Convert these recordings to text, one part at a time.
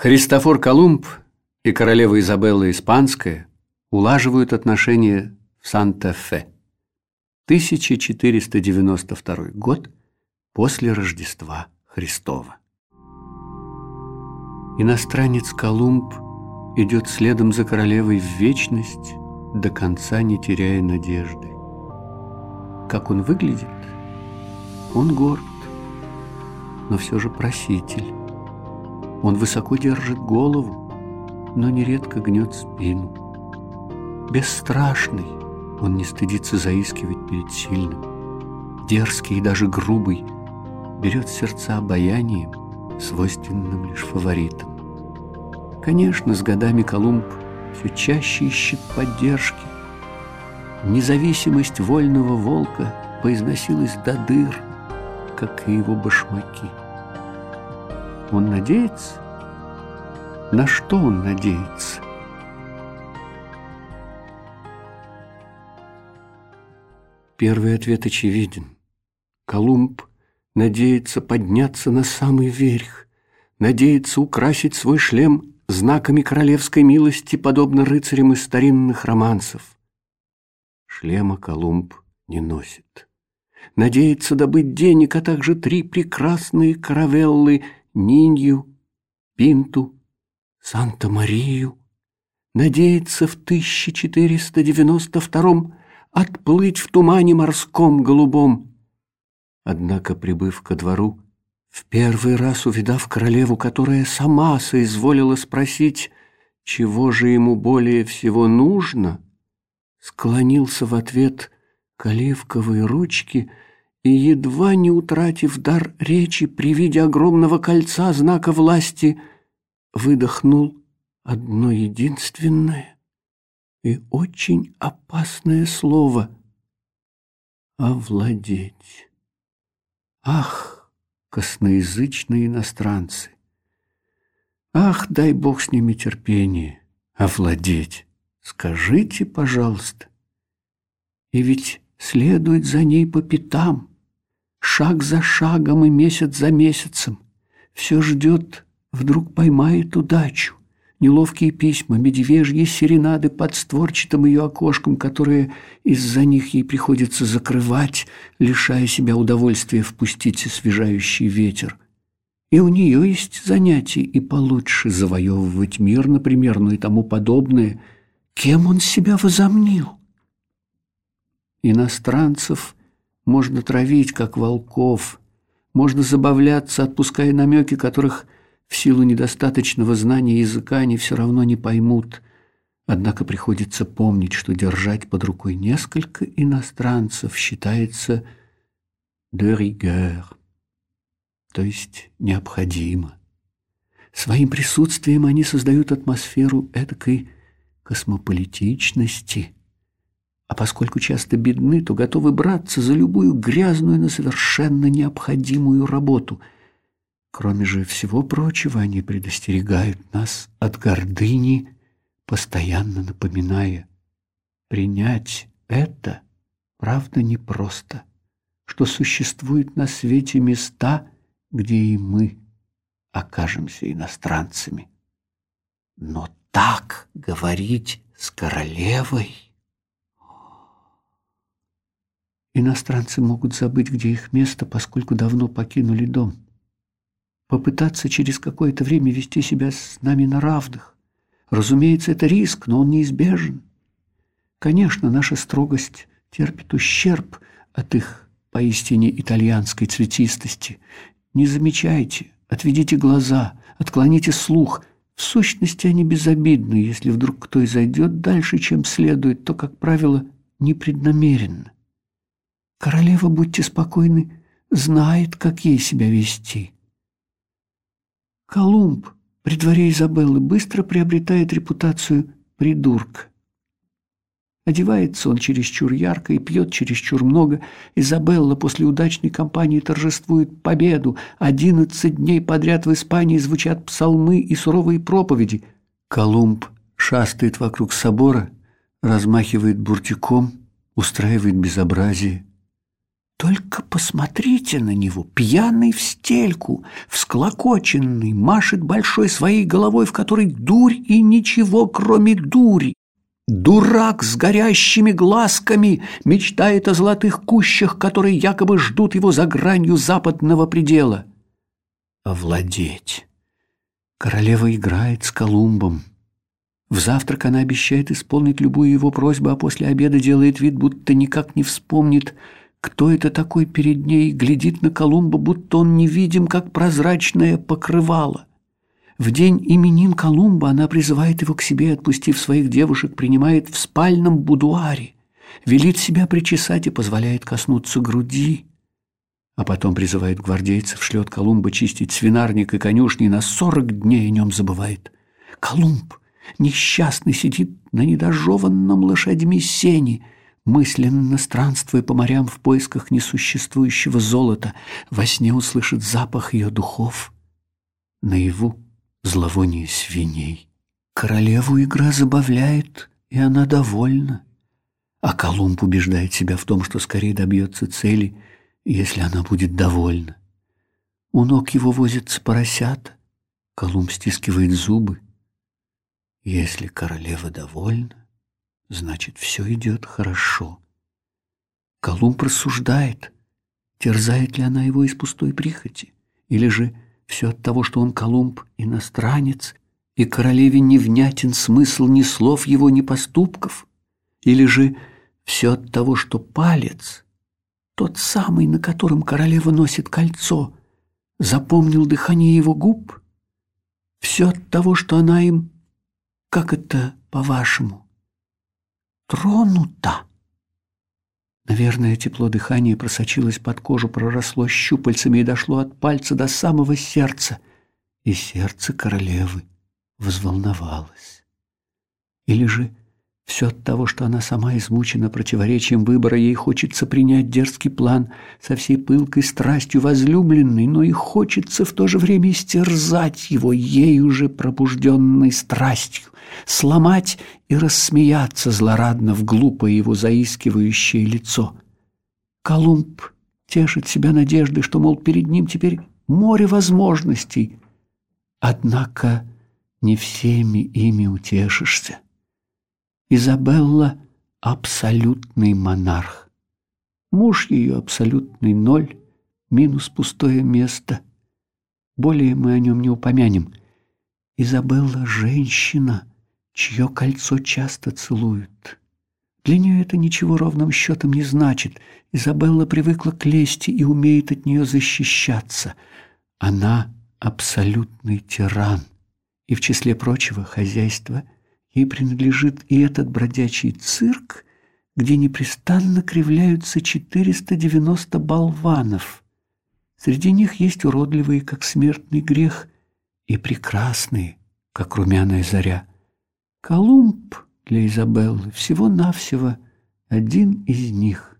Христофор Колумб и королева Изабелла Испанская улаживают отношения в Санта-Фе. 1492 год после Рождества Христова. Иностранец Колумб идет следом за королевой в вечность, до конца не теряя надежды. Как он выглядит? Он горд, но все же проситель. Он высоко держит голову, но нередко гнет спину. Бесстрашный, он не стыдится заискивать перед сильным. Дерзкий и даже грубый, берет сердца обаянием, свойственным лишь фаворитам. Конечно, с годами Колумб все чаще ищет поддержки. Независимость вольного волка поизносилась до дыр, как и его башмаки. Он надеется? На что он надеется? Первый ответ очевиден. Колумб надеется подняться на самый верх, надеется украсить свой шлем знаками королевской милости, подобно рыцарям из старинных романсов. Шлема Колумб не носит. Надеется добыть денег, а также три прекрасные каравеллы – Нинью, Пинту, Санта-Марию, надеется в 1492 отплыть в тумане морском голубом. Однако, прибыв ко двору, в первый раз увидав королеву, которая сама соизволила спросить, чего же ему более всего нужно, склонился в ответ к оливковой ручке — и, едва не утратив дар речи при виде огромного кольца знака власти, выдохнул одно единственное и очень опасное слово — овладеть. Ах, косноязычные иностранцы! Ах, дай Бог с ними терпение, овладеть! Скажите, пожалуйста. И ведь следует за ней по пятам шаг за шагом и месяц за месяцем. Все ждет, вдруг поймает удачу. Неловкие письма, медвежьи серенады под створчатым ее окошком, которые из-за них ей приходится закрывать, лишая себя удовольствия впустить освежающий ветер. И у нее есть занятия и получше завоевывать мир, например, ну и тому подобное. Кем он себя возомнил? Иностранцев – можно травить, как волков, можно забавляться, отпуская намеки, которых в силу недостаточного знания языка они все равно не поймут. Однако приходится помнить, что держать под рукой несколько иностранцев считается de rigueur, то есть необходимо. Своим присутствием они создают атмосферу эдакой космополитичности – а поскольку часто бедны, то готовы браться за любую грязную, но совершенно необходимую работу. Кроме же всего прочего, они предостерегают нас от гордыни, постоянно напоминая, принять это, правда, непросто, что существуют на свете места, где и мы окажемся иностранцами. Но так говорить с королевой... Иностранцы могут забыть, где их место, поскольку давно покинули дом. Попытаться через какое-то время вести себя с нами на равных. Разумеется, это риск, но он неизбежен. Конечно, наша строгость терпит ущерб от их поистине итальянской цветистости. Не замечайте, отведите глаза, отклоните слух. В сущности, они безобидны. Если вдруг кто и зайдет дальше, чем следует, то, как правило, непреднамеренно. Королева, будьте спокойны, знает, как ей себя вести. Колумб при дворе Изабеллы быстро приобретает репутацию придурка. Одевается он чересчур ярко и пьет чересчур много. Изабелла после удачной кампании торжествует победу. Одиннадцать дней подряд в Испании звучат псалмы и суровые проповеди. Колумб шастает вокруг собора, размахивает буртиком, устраивает безобразие. Только посмотрите на него, пьяный в стельку, всклокоченный, машет большой своей головой, в которой дурь и ничего, кроме дури. Дурак с горящими глазками мечтает о золотых кущах, которые якобы ждут его за гранью западного предела. Овладеть. Королева играет с Колумбом. В завтрак она обещает исполнить любую его просьбу, а после обеда делает вид, будто никак не вспомнит, кто это такой перед ней, глядит на Колумба, будто он невидим, как прозрачное покрывало. В день именин Колумба она призывает его к себе, отпустив своих девушек, принимает в спальном будуаре, велит себя причесать и позволяет коснуться груди, а потом призывает гвардейцев, шлет Колумба чистить свинарник и конюшни, и на сорок дней о нем забывает. Колумб несчастный сидит на недожеванном лошадьми сене, мысленно странствуя по морям в поисках несуществующего золота, во сне услышит запах ее духов, наяву зловоние свиней. Королеву игра забавляет, и она довольна. А Колумб убеждает себя в том, что скорее добьется цели, если она будет довольна. У ног его возятся поросята. Колумб стискивает зубы. Если королева довольна, значит, все идет хорошо. Колумб рассуждает, терзает ли она его из пустой прихоти, или же все от того, что он Колумб иностранец, и королеве невнятен смысл ни слов его, ни поступков, или же все от того, что палец, тот самый, на котором королева носит кольцо, запомнил дыхание его губ, все от того, что она им, как это по-вашему, тронута. Наверное, тепло дыхания просочилось под кожу, проросло щупальцами и дошло от пальца до самого сердца. И сердце королевы взволновалось. Или же все от того, что она сама измучена противоречием выбора, ей хочется принять дерзкий план со всей пылкой страстью возлюбленной, но и хочется в то же время истерзать его ей уже пробужденной страстью, сломать и рассмеяться злорадно в глупое его заискивающее лицо. Колумб тешит себя надеждой, что, мол, перед ним теперь море возможностей. Однако не всеми ими утешишься. Изабелла — абсолютный монарх. Муж ее абсолютный ноль, минус пустое место. Более мы о нем не упомянем. Изабелла — женщина, чье кольцо часто целуют. Для нее это ничего ровным счетом не значит. Изабелла привыкла к лести и умеет от нее защищаться. Она — абсолютный тиран. И в числе прочего хозяйство — Ей принадлежит и этот бродячий цирк, где непрестанно кривляются 490 болванов. Среди них есть уродливые, как смертный грех, и прекрасные, как румяная заря. Колумб для Изабеллы всего-навсего один из них.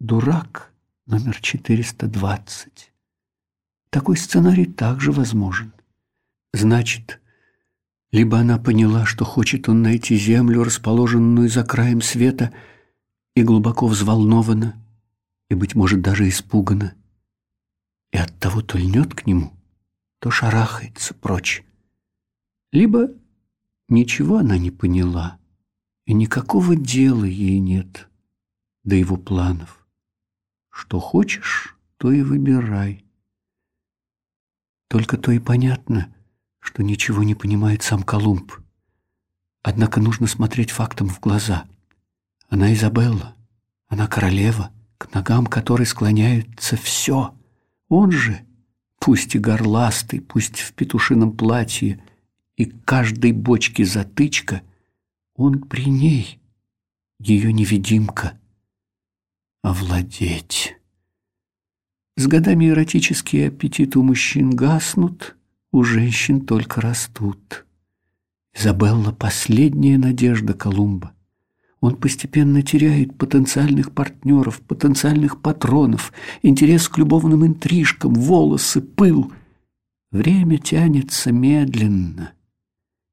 Дурак номер 420. Такой сценарий также возможен. Значит, либо она поняла, что хочет он найти землю, расположенную за краем света, и глубоко взволнована, и, быть может, даже испугана, и оттого то льнет к нему, то шарахается прочь. Либо ничего она не поняла, и никакого дела ей нет до его планов. Что хочешь, то и выбирай. Только то и понятно — что ничего не понимает сам Колумб. Однако нужно смотреть фактам в глаза. Она Изабелла, она королева, к ногам которой склоняется все. Он же, пусть и горластый, пусть в петушином платье, и каждой бочке затычка, он при ней, ее невидимка. Овладеть. С годами эротические аппетиты у мужчин гаснут, у женщин только растут. Изабелла — последняя надежда Колумба. Он постепенно теряет потенциальных партнеров, потенциальных патронов, интерес к любовным интрижкам, волосы, пыл. Время тянется медленно.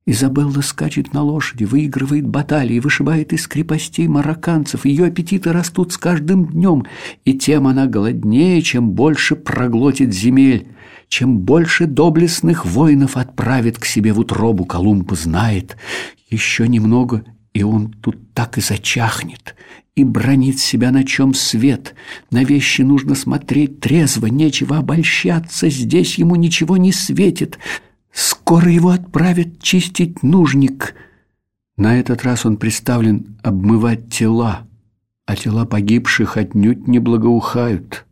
Изабелла скачет на лошади, выигрывает баталии, вышибает из крепостей марокканцев. Ее аппетиты растут с каждым днем, и тем она голоднее, чем больше проглотит земель. Чем больше доблестных воинов отправит к себе в утробу, Колумб знает. Еще немного, и он тут так и зачахнет, и бронит себя, на чем свет. На вещи нужно смотреть трезво, нечего обольщаться, здесь ему ничего не светит. Скоро его отправят чистить нужник. На этот раз он представлен обмывать тела, а тела погибших отнюдь не благоухают.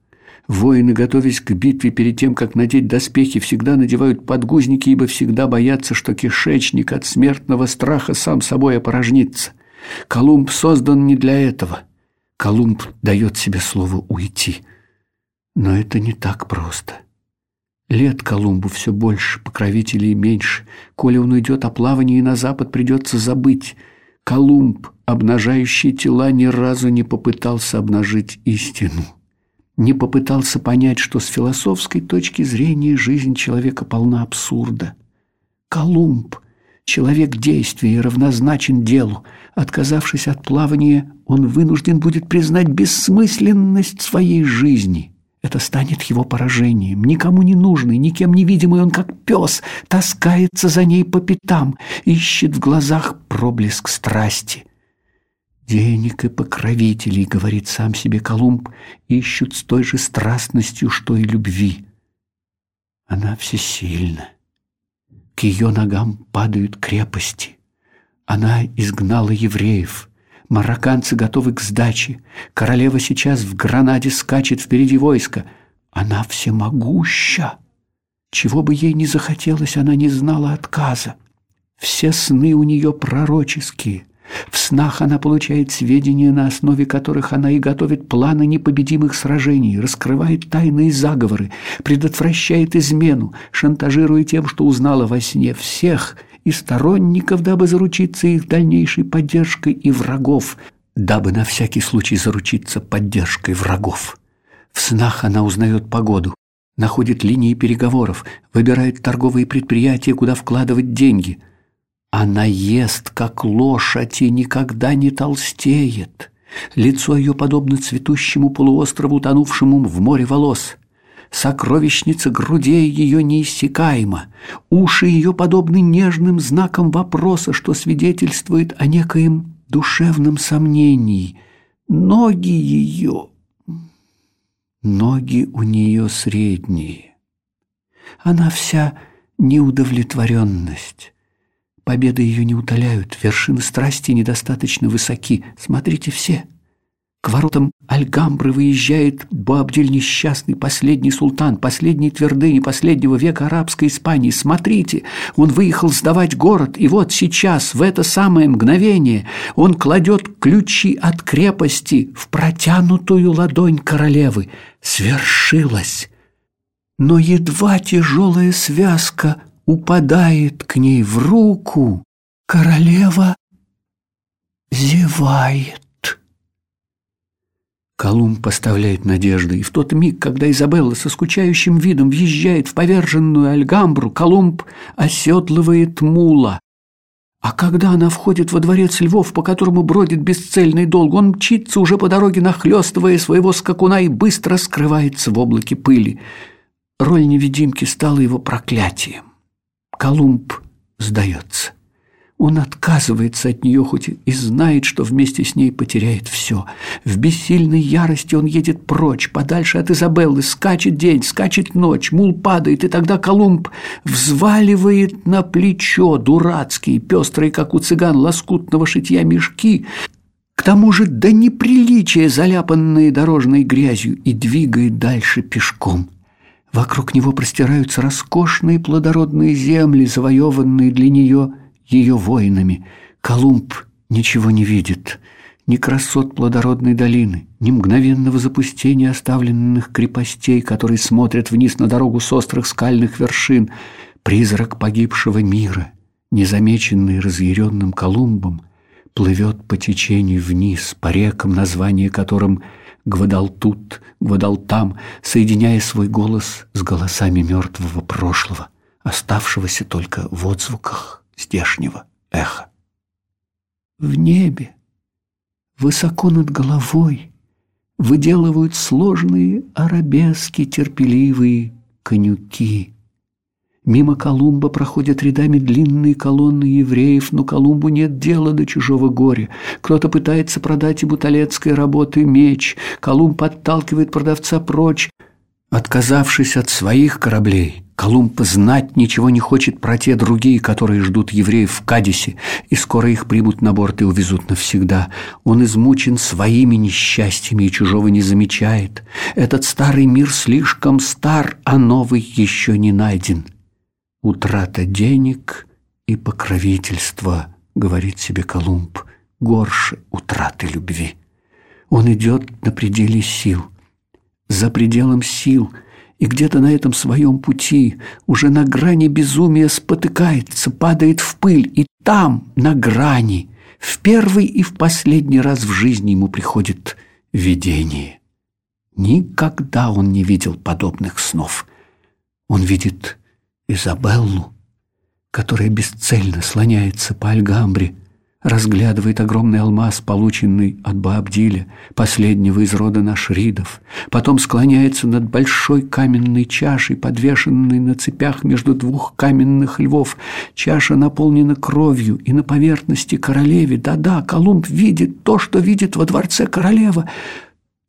Воины, готовясь к битве перед тем, как надеть доспехи, всегда надевают подгузники, ибо всегда боятся, что кишечник от смертного страха сам собой опорожнится. Колумб создан не для этого. Колумб дает себе слово уйти. Но это не так просто. Лет Колумбу все больше, покровителей меньше. Коли он уйдет о плавании на запад, придется забыть. Колумб, обнажающий тела, ни разу не попытался обнажить истину. Не попытался понять, что с философской точки зрения жизнь человека полна абсурда. Колумб, человек действия, равнозначен делу. Отказавшись от плавания, он вынужден будет признать бессмысленность своей жизни – это станет его поражением. Никому не нужный, никем не видимый он, как пес, таскается за ней по пятам, ищет в глазах проблеск страсти. «Денег и покровителей», — говорит сам себе Колумб, ищут с той же страстностью, что и любви. Она всесильна. К ее ногам падают крепости. Она изгнала евреев — Марокканцы готовы к сдаче. Королева сейчас в Гранаде скачет впереди войска. Она всемогуща. Чего бы ей ни захотелось, она не знала отказа. Все сны у нее пророческие. В снах она получает сведения, на основе которых она и готовит планы непобедимых сражений, раскрывает тайные заговоры, предотвращает измену, шантажируя тем, что узнала во сне всех – и сторонников, дабы заручиться их дальнейшей поддержкой, и врагов, дабы на всякий случай заручиться поддержкой врагов. В снах она узнает погоду, находит линии переговоров, выбирает торговые предприятия, куда вкладывать деньги. Она ест, как лошадь, и никогда не толстеет. Лицо ее подобно цветущему полуострову, тонувшему в море волос. Сокровищница грудей ее неиссякаема, уши ее подобны нежным знакам вопроса, что свидетельствует о некоем душевном сомнении. Ноги ее... Ноги у нее средние. Она вся неудовлетворенность. Победы ее не утоляют, вершины страсти недостаточно высоки. Смотрите все — к воротам Альгамбры выезжает Буабдиль несчастный, последний султан, последний твердыни последнего века арабской Испании. Смотрите, он выехал сдавать город, и вот сейчас, в это самое мгновение, он кладет ключи от крепости в протянутую ладонь королевы. Свершилось! Но едва тяжелая связка упадает к ней в руку, королева зевает. Колумб поставляет надежды, и в тот миг, когда Изабелла со скучающим видом въезжает в поверженную Альгамбру, Колумб оседлывает мула. А когда она входит во дворец львов, по которому бродит бесцельный долг, он мчится уже по дороге, нахлестывая своего скакуна и быстро скрывается в облаке пыли. Роль невидимки стала его проклятием. Колумб сдается. Он отказывается от нее, хоть и знает, что вместе с ней потеряет все. В бессильной ярости он едет прочь, подальше от Изабеллы, скачет день, скачет ночь, мул падает, и тогда Колумб взваливает на плечо дурацкие, пестрые, как у цыган, лоскутного шитья мешки, к тому же до неприличия заляпанные дорожной грязью, и двигает дальше пешком. Вокруг него простираются роскошные плодородные земли, завоеванные для нее ее воинами. Колумб ничего не видит, ни красот плодородной долины, ни мгновенного запустения оставленных крепостей, которые смотрят вниз на дорогу с острых скальных вершин. Призрак погибшего мира, незамеченный разъяренным Колумбом, плывет по течению вниз, по рекам, название которым Гвадалтут, Гвадалтам, соединяя свой голос с голосами мертвого прошлого, оставшегося только в отзвуках здешнего эха. В небе, высоко над головой, выделывают сложные арабески терпеливые конюки. Мимо Колумба проходят рядами длинные колонны евреев, но Колумбу нет дела до чужого горя. Кто-то пытается продать ему талецкой работы меч. Колумб подталкивает продавца прочь. Отказавшись от своих кораблей, Колумб знать ничего не хочет про те другие, которые ждут евреев в Кадисе, и скоро их примут на борт и увезут навсегда. Он измучен своими несчастьями и чужого не замечает. Этот старый мир слишком стар, а новый еще не найден. Утрата денег и покровительства, говорит себе Колумб, горше утраты любви. Он идет на пределе сил, за пределом сил, и где-то на этом своем пути, уже на грани безумия спотыкается, падает в пыль, и там, на грани, в первый и в последний раз в жизни ему приходит видение. Никогда он не видел подобных снов. Он видит Изабеллу, которая бесцельно слоняется по Альгамбре, разглядывает огромный алмаз, полученный от Баабдиля, последнего из рода нашридов, потом склоняется над большой каменной чашей, подвешенной на цепях между двух каменных львов. Чаша наполнена кровью, и на поверхности королеве, да-да, Колумб видит то, что видит во дворце королева —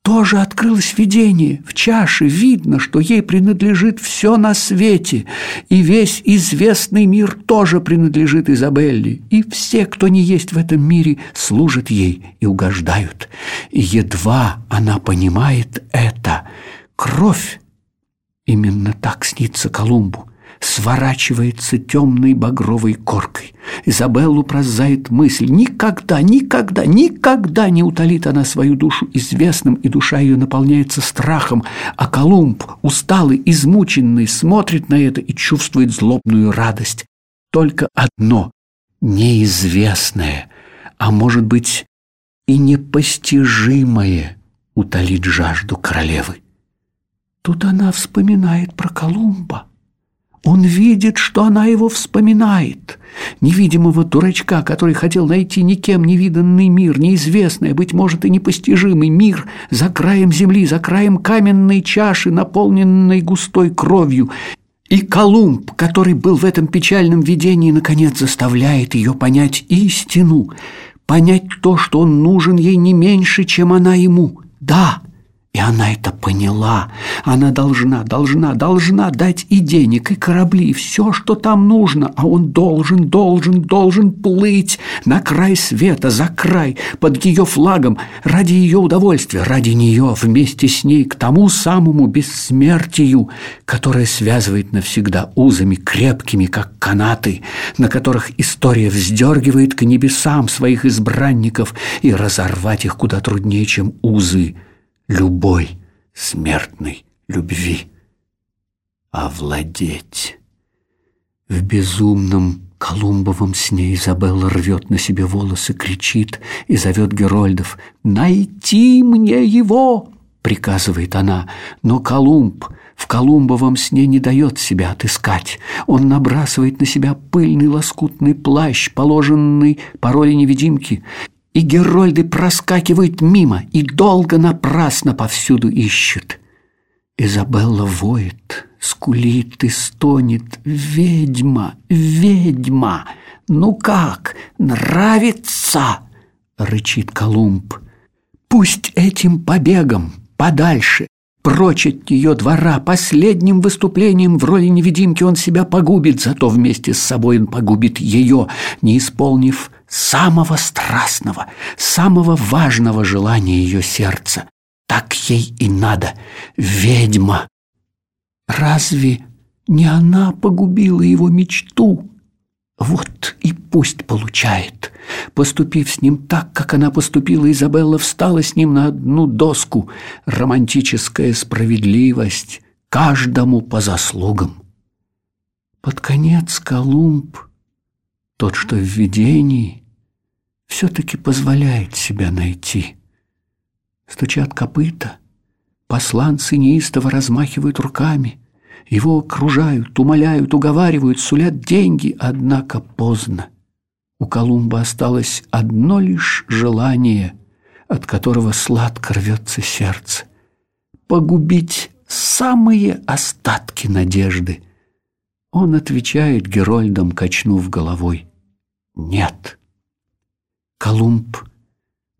тоже открылось видение. В чаше видно, что ей принадлежит все на свете, и весь известный мир тоже принадлежит Изабелле, и все, кто не есть в этом мире, служат ей и угождают. И едва она понимает это, кровь, именно так снится Колумбу, сворачивается темной багровой коркой. Изабеллу пронзает мысль. Никогда, никогда, никогда не утолит она свою душу известным, и душа ее наполняется страхом. А Колумб, усталый, измученный, смотрит на это и чувствует злобную радость. Только одно – неизвестное, а может быть и непостижимое утолит жажду королевы. Тут она вспоминает про Колумба. Он видит, что она его вспоминает. Невидимого дурачка, который хотел найти никем невиданный мир, неизвестный, быть может, и непостижимый мир за краем земли, за краем каменной чаши, наполненной густой кровью. И Колумб, который был в этом печальном видении, наконец заставляет ее понять истину, понять то, что он нужен ей не меньше, чем она ему. Да, и она это поняла. Она должна, должна, должна дать и денег, и корабли, и все, что там нужно. А он должен, должен, должен плыть на край света, за край, под ее флагом, ради ее удовольствия, ради нее, вместе с ней, к тому самому бессмертию, которое связывает навсегда узами крепкими, как канаты, на которых история вздергивает к небесам своих избранников, и разорвать их куда труднее, чем узы любой смертной любви. Овладеть. В безумном Колумбовом сне Изабелла рвет на себе волосы, кричит и зовет Герольдов. «Найти мне его!» — приказывает она. Но Колумб в Колумбовом сне не дает себя отыскать. Он набрасывает на себя пыльный лоскутный плащ, положенный по невидимки, и герольды проскакивают мимо и долго напрасно повсюду ищут. Изабелла воет, скулит и стонет. «Ведьма! Ведьма! Ну как, нравится?» — рычит Колумб. «Пусть этим побегом подальше Прочь от ее двора последним выступлением в роли невидимки он себя погубит, зато вместе с собой он погубит ее, не исполнив самого страстного, самого важного желания ее сердца. Так ей и надо, ведьма. Разве не она погубила его мечту? Вот и пусть получает. Поступив с ним так, как она поступила, Изабелла встала с ним на одну доску. Романтическая справедливость каждому по заслугам. Под конец Колумб, тот, что в видении, все-таки позволяет себя найти. Стучат копыта, посланцы неистово размахивают руками — Его окружают, умоляют, уговаривают, сулят деньги, однако поздно. У Колумба осталось одно лишь желание, от которого сладко рвется сердце — погубить самые остатки надежды. Он отвечает Герольдам, качнув головой. Нет. Колумб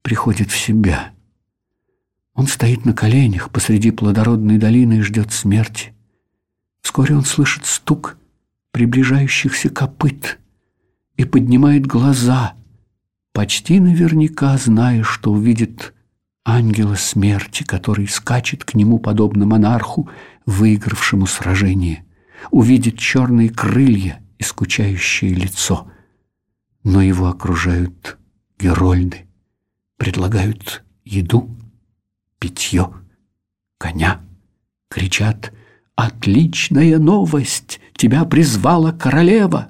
приходит в себя. Он стоит на коленях посреди плодородной долины и ждет смерти. Вскоре он слышит стук приближающихся копыт и поднимает глаза, почти наверняка зная, что увидит ангела смерти, который скачет к нему подобно монарху, выигравшему сражение, увидит черные крылья и скучающее лицо. Но его окружают герольды, предлагают еду, питье, коня, кричат «Отличная новость! Тебя призвала королева!»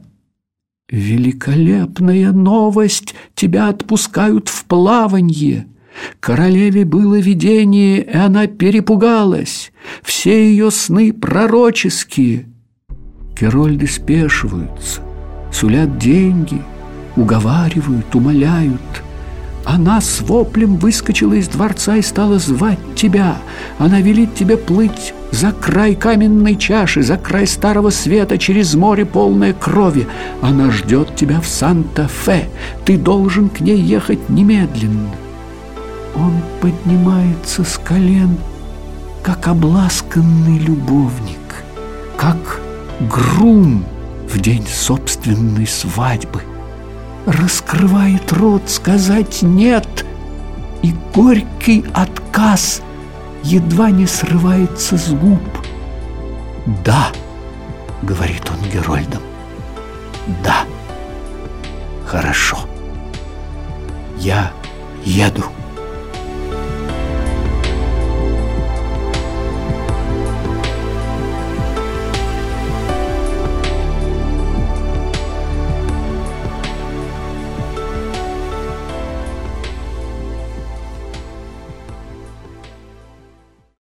«Великолепная новость! Тебя отпускают в плаванье!» Королеве было видение, и она перепугалась. Все ее сны пророческие. Герольды спешиваются, сулят деньги, уговаривают, умоляют. Она с воплем выскочила из дворца и стала звать тебя. Она велит тебе плыть за край каменной чаши, за край старого света, через море полное крови. Она ждет тебя в Санта-Фе. Ты должен к ней ехать немедленно. Он поднимается с колен, как обласканный любовник, как грум в день собственной свадьбы. Раскрывает рот сказать «нет», и горький отказ едва не срывается с губ. «Да», — говорит он Герольдам, — «да, хорошо, я еду».